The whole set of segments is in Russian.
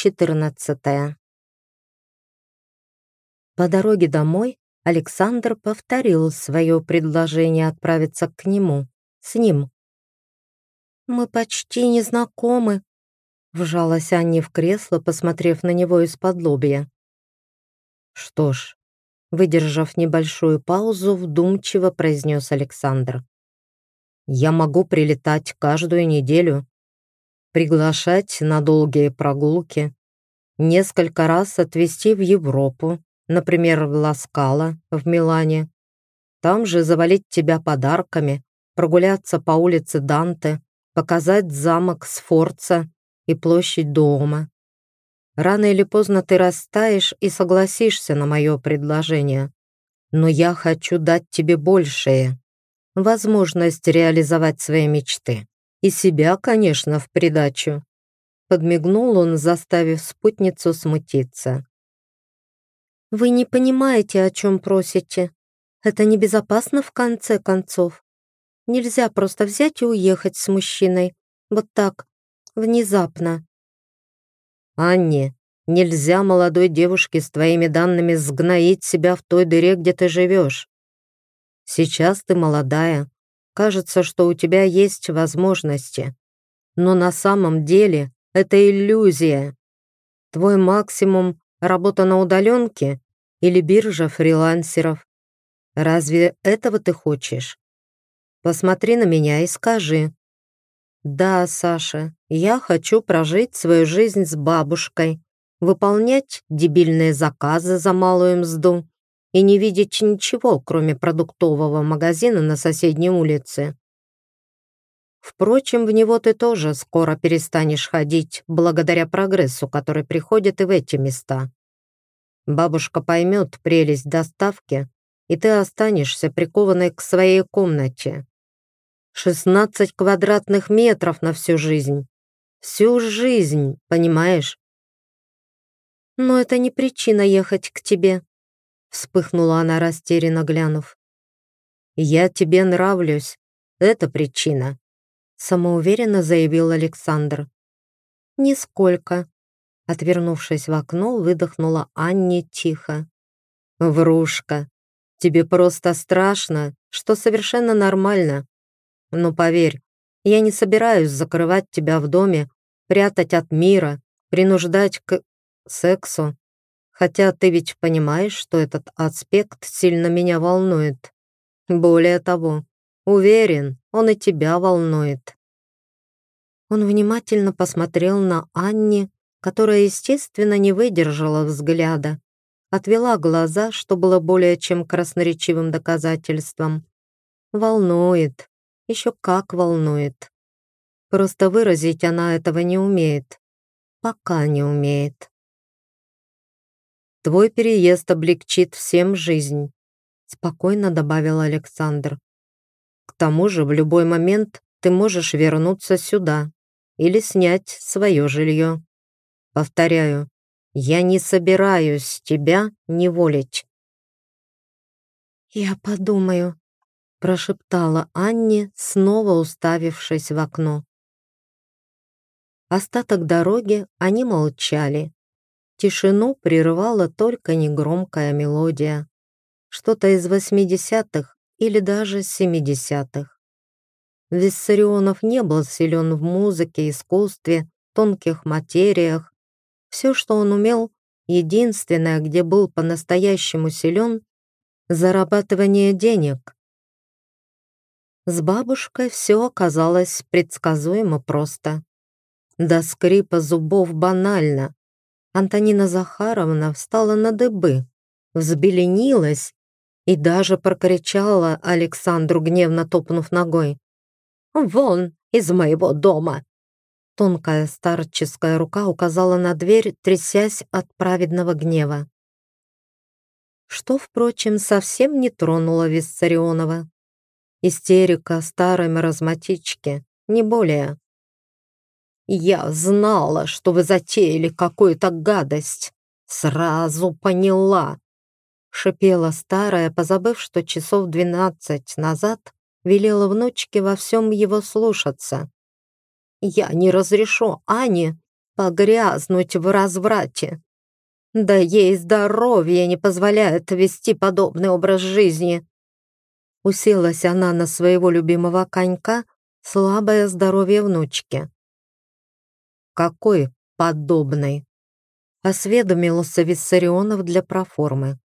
14. По дороге домой Александр повторил свое предложение отправиться к нему, с ним. «Мы почти не знакомы», — вжалась Анни в кресло, посмотрев на него из-под лобья. «Что ж», — выдержав небольшую паузу, вдумчиво произнес Александр. «Я могу прилетать каждую неделю, приглашать на долгие прогулки, несколько раз отвезти в Европу, например, в Ласкало в Милане, там же завалить тебя подарками, прогуляться по улице Данте, показать замок Сфорца и площадь дома. Рано или поздно ты растаешь и согласишься на мое предложение. Но я хочу дать тебе большее. Возможность реализовать свои мечты. И себя, конечно, в придачу. Подмигнул он, заставив спутницу смутиться. «Вы не понимаете, о чем просите. Это небезопасно в конце концов. Нельзя просто взять и уехать с мужчиной. Вот так, внезапно». «Анне, нельзя молодой девушке с твоими данными сгноить себя в той дыре, где ты живешь. Сейчас ты молодая, Кажется, что у тебя есть возможности. Но на самом деле это иллюзия. Твой максимум — работа на удаленке или биржа фрилансеров. Разве этого ты хочешь? Посмотри на меня и скажи. Да, Саша, я хочу прожить свою жизнь с бабушкой, выполнять дебильные заказы за малую мзду и не видеть ничего, кроме продуктового магазина на соседней улице. Впрочем, в него ты тоже скоро перестанешь ходить, благодаря прогрессу, который приходит и в эти места. Бабушка поймет прелесть доставки, и ты останешься прикованной к своей комнате. 16 квадратных метров на всю жизнь. Всю жизнь, понимаешь? Но это не причина ехать к тебе, Вспыхнула она растерянно глянув. «Я тебе нравлюсь. Это причина», самоуверенно заявил Александр. «Нисколько», отвернувшись в окно, выдохнула Анне тихо. «Врушка, тебе просто страшно, что совершенно нормально. Но поверь, я не собираюсь закрывать тебя в доме, прятать от мира, принуждать к сексу. Хотя ты ведь понимаешь, что этот аспект сильно меня волнует. Более того, уверен, он и тебя волнует. Он внимательно посмотрел на Анни, которая, естественно, не выдержала взгляда, отвела глаза, что было более чем красноречивым доказательством. Волнует, еще как волнует. Просто выразить она этого не умеет. Пока не умеет. Твой переезд облегчит всем жизнь», — спокойно добавил Александр. «К тому же в любой момент ты можешь вернуться сюда или снять свое жилье. Повторяю, я не собираюсь тебя неволить». «Я подумаю», — прошептала Анне, снова уставившись в окно. Остаток дороги они молчали. Тишину прерывала только негромкая мелодия. Что-то из восьмидесятых или даже семидесятых. Виссарионов не был силен в музыке, искусстве, тонких материях. Все, что он умел, единственное, где был по-настоящему силен — зарабатывание денег. С бабушкой все оказалось предсказуемо просто. До скрипа зубов банально. Антонина Захаровна встала на дыбы, взбеленилась и даже прокричала Александру, гневно топнув ногой. «Вон из моего дома!» Тонкая старческая рука указала на дверь, трясясь от праведного гнева. Что, впрочем, совсем не тронуло Виссарионова. Истерика старой маразматички, не более. «Я знала, что вы затеяли какую-то гадость. Сразу поняла!» Шипела старая, позабыв, что часов двенадцать назад велела внучке во всем его слушаться. «Я не разрешу Ане погрязнуть в разврате. Да ей здоровье не позволяет вести подобный образ жизни. Уселась она на своего любимого конька, слабое здоровье внучки. «Какой подобный?» Осведомился Виссарионов для проформы.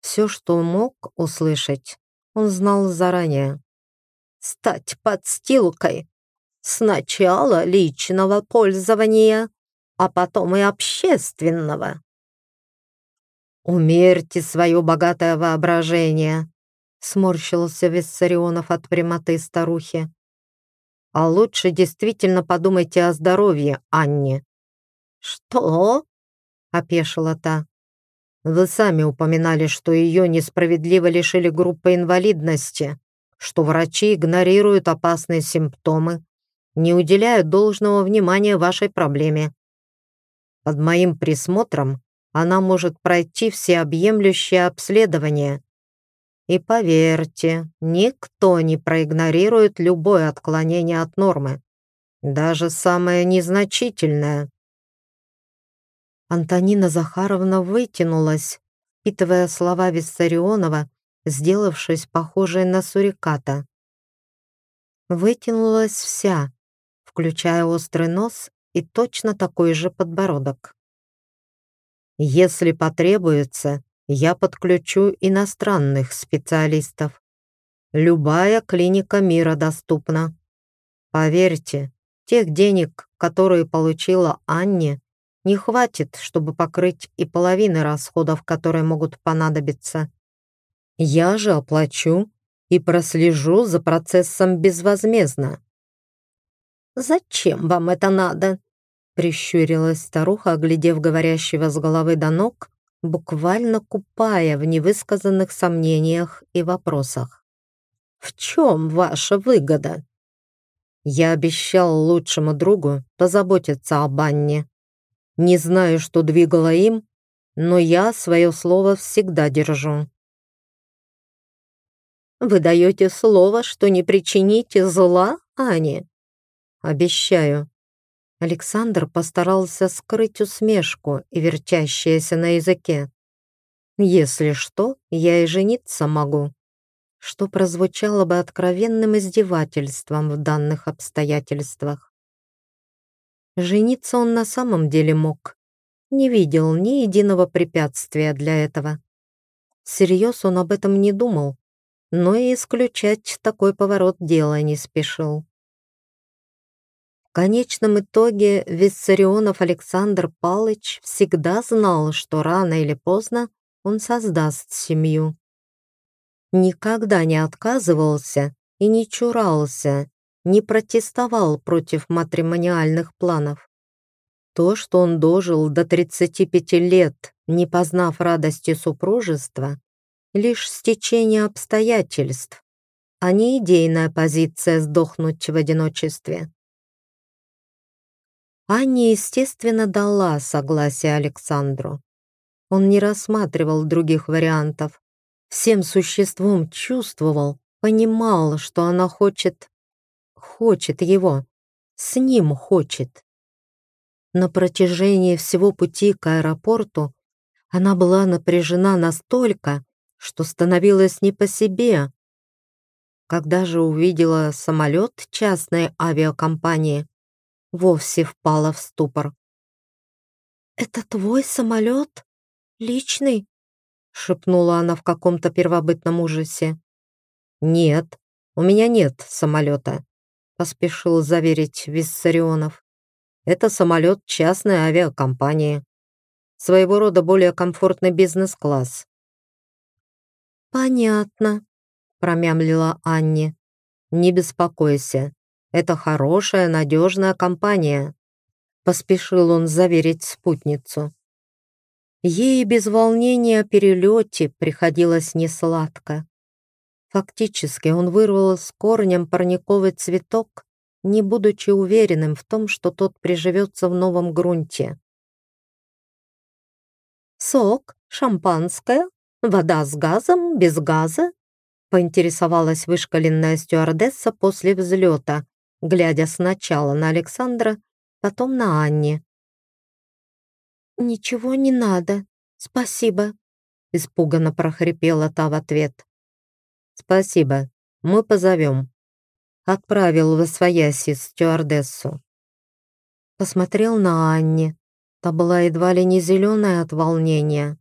Все, что мог услышать, он знал заранее. «Стать подстилкой. Сначала личного пользования, а потом и общественного». «Умерьте свое богатое воображение», — сморщился Виссарионов от прямоты старухи. «А лучше действительно подумайте о здоровье Анне». «Что?» — опешила та. «Вы сами упоминали, что ее несправедливо лишили группы инвалидности, что врачи игнорируют опасные симптомы, не уделяют должного внимания вашей проблеме. Под моим присмотром она может пройти всеобъемлющее обследование. И поверьте, никто не проигнорирует любое отклонение от нормы, даже самое незначительное. Антонина Захаровна вытянулась, впитывая слова Виссарионова, сделавшись похожей на суриката. Вытянулась вся, включая острый нос и точно такой же подбородок. Если потребуется, я подключу иностранных специалистов. Любая клиника мира доступна. Поверьте, тех денег, которые получила Анне, не хватит, чтобы покрыть и половины расходов, которые могут понадобиться. Я же оплачу и прослежу за процессом безвозмездно. «Зачем вам это надо?» Прищурилась старуха, оглядев говорящего с головы до ног, буквально купая в невысказанных сомнениях и вопросах. «В чем ваша выгода?» Я обещал лучшему другу позаботиться об Анне. Не знаю, что двигало им, но я свое слово всегда держу. «Вы даете слово, что не причините зла Ане?» «Обещаю», Александр постарался скрыть усмешку и вертящееся на языке. «Если что, я и жениться могу», что прозвучало бы откровенным издевательством в данных обстоятельствах. Жениться он на самом деле мог. Не видел ни единого препятствия для этого. Всерьез он об этом не думал, но и исключать такой поворот дела не спешил. В конечном итоге Виссарионов Александр Палыч всегда знал, что рано или поздно он создаст семью. Никогда не отказывался и не чурался, не протестовал против матримониальных планов. То, что он дожил до 35 лет, не познав радости супружества, лишь стечение обстоятельств, а не идейная позиция сдохнуть в одиночестве. Аня, естественно, дала согласие Александру. Он не рассматривал других вариантов. Всем существом чувствовал, понимал, что она хочет... Хочет его. С ним хочет. На протяжении всего пути к аэропорту она была напряжена настолько, что становилась не по себе. Когда же увидела самолет частной авиакомпании, вовсе впала в ступор. «Это твой самолет? Личный?» — шепнула она в каком-то первобытном ужасе. «Нет, у меня нет самолета», — поспешил заверить Виссарионов. «Это самолет частной авиакомпании. Своего рода более комфортный бизнес-класс». «Понятно», — промямлила Анне. «Не беспокойся, это хорошая, надежная компания», — поспешил он заверить спутницу. Ей без волнения о перелете приходилось несладко. Фактически он вырвал с корнем парниковый цветок, не будучи уверенным в том, что тот приживется в новом грунте. «Сок, шампанское, вода с газом, без газа?» поинтересовалась вышкаленная стюардесса после взлета, глядя сначала на Александра, потом на Анне, «Ничего не надо, спасибо», — испуганно прохрипела та в ответ. «Спасибо, мы позовем», — отправил в освояси стюардессу. Посмотрел на Анне. Та была едва ли не зеленая от волнения.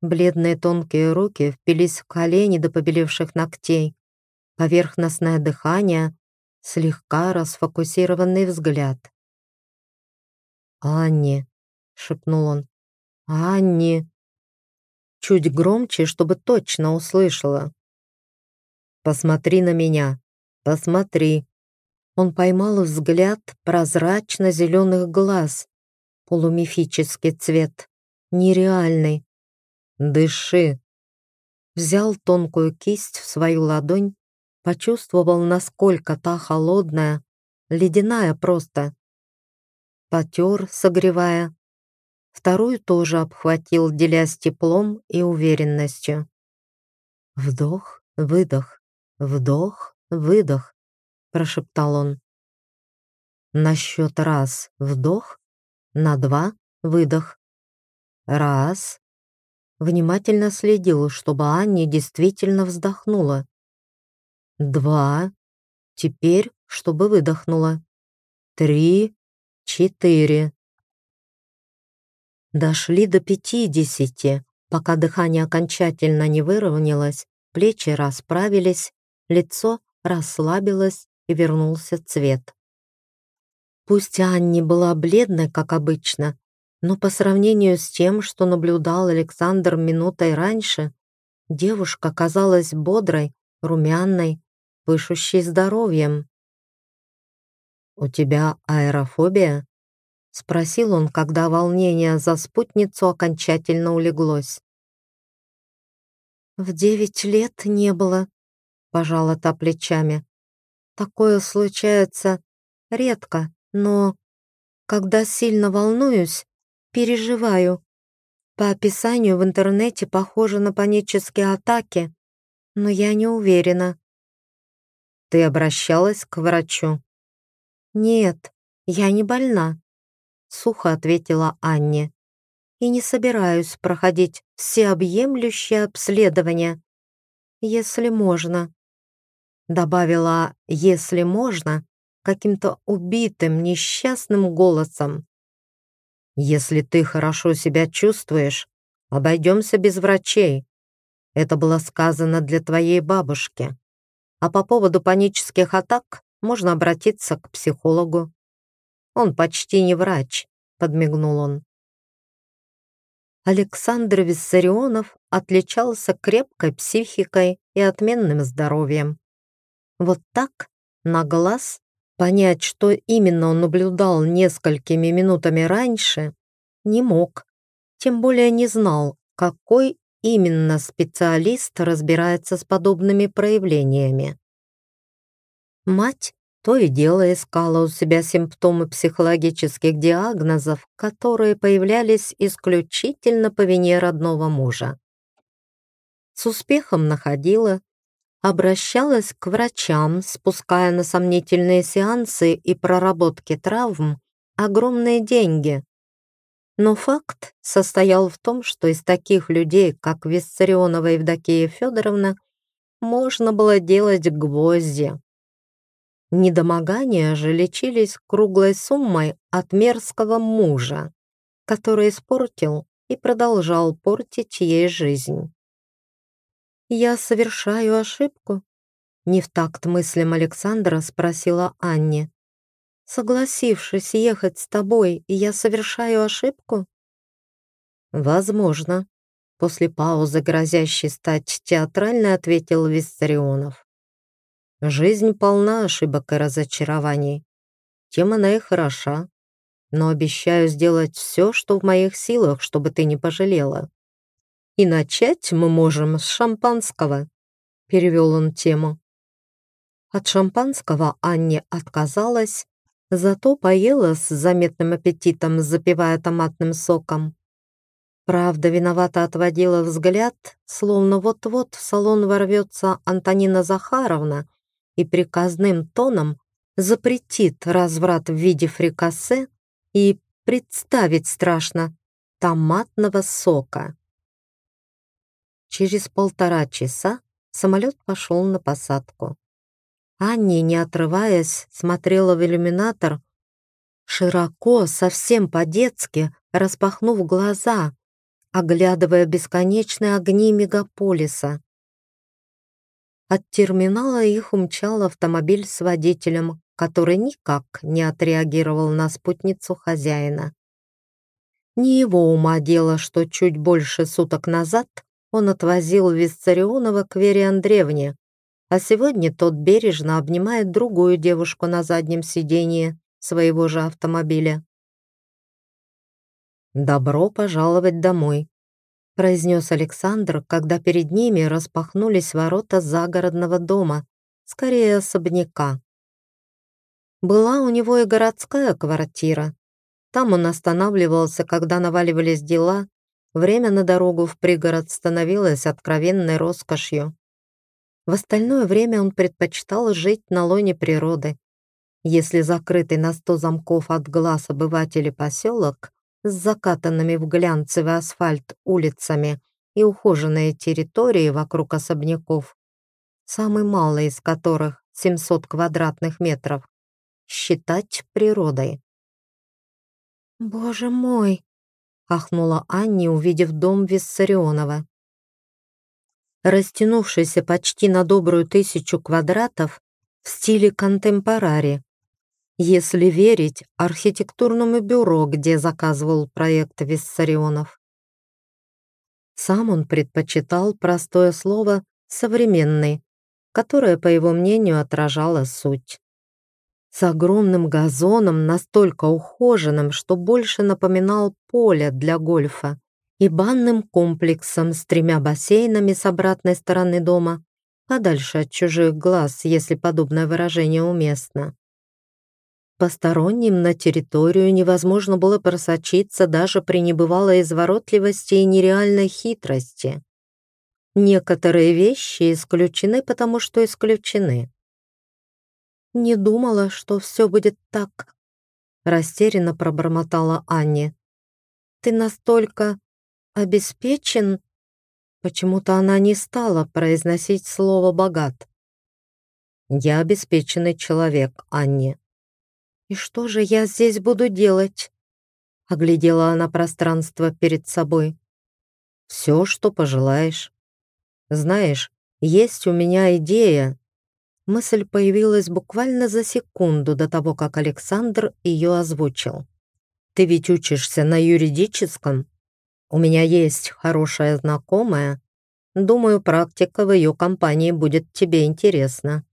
Бледные тонкие руки впились в колени до побелевших ногтей. Поверхностное дыхание, слегка расфокусированный взгляд. «Анни», — шепнул он, — «Анни». Чуть громче, чтобы точно услышала. «Посмотри на меня, посмотри». Он поймал взгляд прозрачно-зеленых глаз, полумифический цвет, нереальный. «Дыши!» Взял тонкую кисть в свою ладонь, почувствовал, насколько та холодная, ледяная просто. Потер, согревая. Вторую тоже обхватил, делясь теплом и уверенностью. Вдох, выдох, вдох, выдох, прошептал он. На счет раз вдох, на два выдох. Раз. Внимательно следил, чтобы Анни действительно вздохнула. Два. Теперь, чтобы выдохнула. Три. Четыре. Дошли до пятидесяти, пока дыхание окончательно не выровнялось, плечи расправились, лицо расслабилось и вернулся цвет. Пусть Анни была бледной, как обычно, но по сравнению с тем, что наблюдал Александр минутой раньше, девушка казалась бодрой, румяной, пышущей здоровьем. «У тебя аэрофобия?» — спросил он, когда волнение за спутницу окончательно улеглось. «В девять лет не было», — пожала та плечами. «Такое случается редко, но когда сильно волнуюсь, переживаю. По описанию в интернете похоже на панические атаки, но я не уверена. Ты обращалась к врачу? Нет, я не больна, сухо ответила Анне. И не собираюсь проходить всеобъемлющее обследование, если можно. Добавила «если можно» каким-то убитым, несчастным голосом. «Если ты хорошо себя чувствуешь, обойдемся без врачей. Это было сказано для твоей бабушки. А по поводу панических атак можно обратиться к психологу. Он почти не врач», — подмигнул он. Александр Виссарионов отличался крепкой психикой и отменным здоровьем. Вот так, на глаз, Понять, что именно он наблюдал несколькими минутами раньше, не мог. Тем более не знал, какой именно специалист разбирается с подобными проявлениями. Мать то и дело искала у себя симптомы психологических диагнозов, которые появлялись исключительно по вине родного мужа. С успехом находила, обращалась к врачам, спуская на сомнительные сеансы и проработки травм огромные деньги. Но факт состоял в том, что из таких людей, как Виссарионова Евдокия Федоровна, можно было делать гвозди. Недомогания же лечились круглой суммой от мерзкого мужа, который испортил и продолжал портить ей жизнь. «Я совершаю ошибку?» Не в такт мыслям Александра спросила Анне. «Согласившись ехать с тобой, я совершаю ошибку?» «Возможно», — после паузы, грозящей стать театральной, ответил Виссарионов. «Жизнь полна ошибок и разочарований. Тем она и хороша. Но обещаю сделать все, что в моих силах, чтобы ты не пожалела. И начать мы можем с шампанского», — перевел он тему. От шампанского Анне отказалась, зато поела с заметным аппетитом, запивая томатным соком. Правда, виновато отводила взгляд, словно вот-вот в салон ворвется Антонина Захаровна и приказным тоном запретит разврат в виде фрикасе и представить страшно, томатного сока. Через полтора часа самолет пошел на посадку. Анни, не отрываясь, смотрела в иллюминатор, широко, совсем по-детски, распахнув глаза, оглядывая бесконечные огни мегаполиса. От терминала их умчал автомобиль с водителем, который никак не отреагировал на спутницу хозяина. Не его ума дело, что чуть больше суток назад он отвозил Виссарионова к Вере Андреевне, а сегодня тот бережно обнимает другую девушку на заднем сиденье своего же автомобиля. «Добро пожаловать домой», — произнес Александр, когда перед ними распахнулись ворота загородного дома, скорее особняка. Была у него и городская квартира. Там он останавливался, когда наваливались дела, время на дорогу в пригород становилось откровенной роскошью. В остальное время он предпочитал жить на лоне природы. Если закрытый на сто замков от глаз обывателей поселок с закатанными в глянцевый асфальт улицами и ухоженные территории вокруг особняков, самый малый из которых 700 квадратных метров, считать природой. «Боже мой!» — ахнула Анни, увидев дом Виссарионова. Растянувшийся почти на добрую тысячу квадратов в стиле контемпорари, если верить архитектурному бюро, где заказывал проект Виссарионов. Сам он предпочитал простое слово «современный», которое, по его мнению, отражало суть. С огромным газоном, настолько ухоженным, что больше напоминал поле для гольфа, и банным комплексом с тремя бассейнами с обратной стороны дома, подальше от чужих глаз, если подобное выражение уместно. Посторонним на территорию невозможно было просочиться даже при небывалой изворотливости и нереальной хитрости. Некоторые вещи исключены, потому что исключены. Не думала, что все будет так. Растерянно пробормотала Анне. Ты настолько обеспечен? Почему-то она не стала произносить слово «богат». Я обеспеченный человек, Анне. И что же я здесь буду делать? Оглядела она пространство перед собой. Все, что пожелаешь. Знаешь, есть у меня идея, Мысль появилась буквально за секунду до того, как Александр ее озвучил. «Ты ведь учишься на юридическом? У меня есть хорошая знакомая. Думаю, практика в ее компании будет тебе интересна».